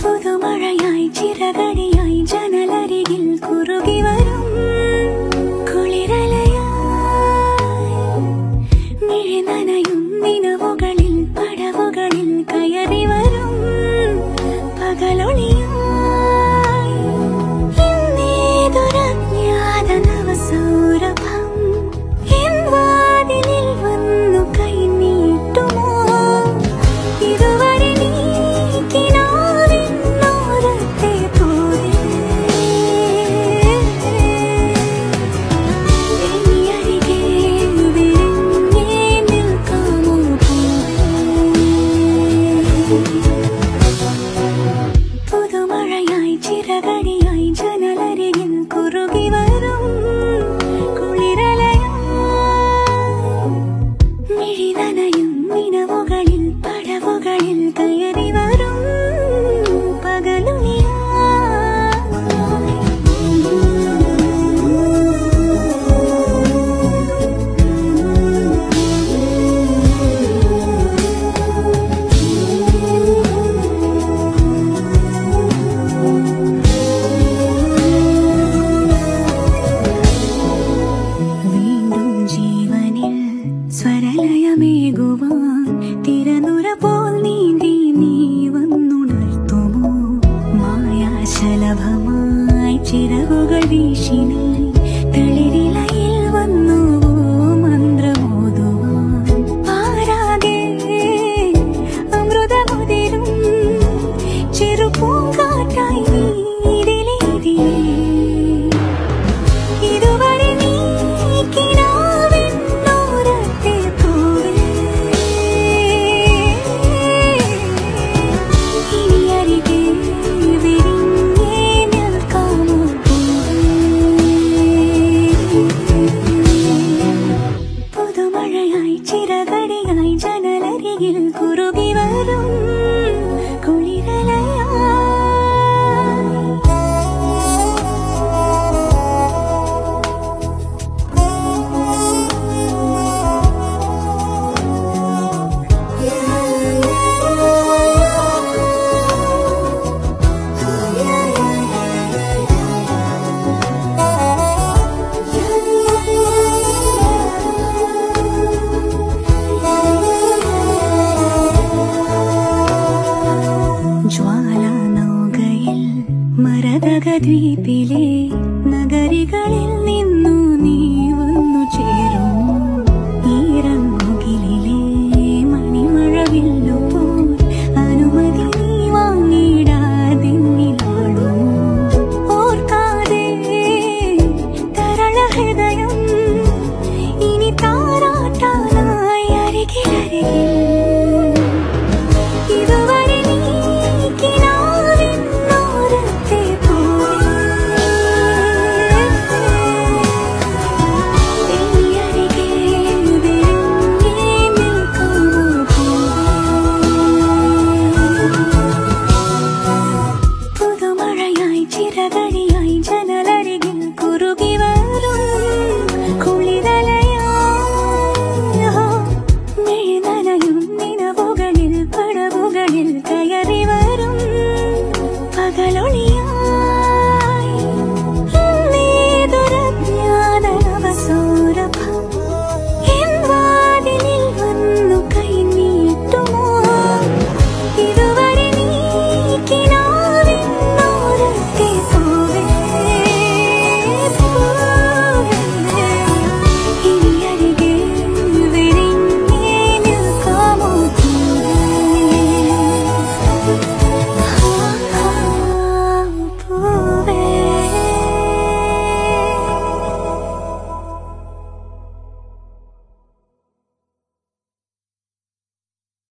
புது மழையாய் சிறகடி పగుగ వీసినా மாயாய் சிறகடியாய் ஜனலருகில் குறுகி வரும். подвипили на горе Галилея. കഥകളൊളി